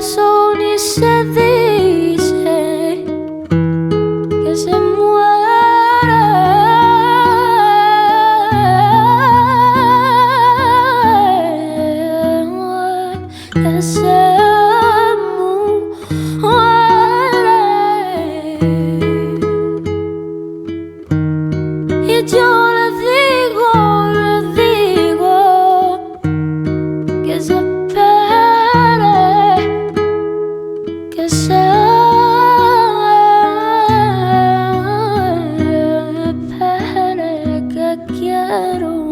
se dice que se muere, que se سابها يا روح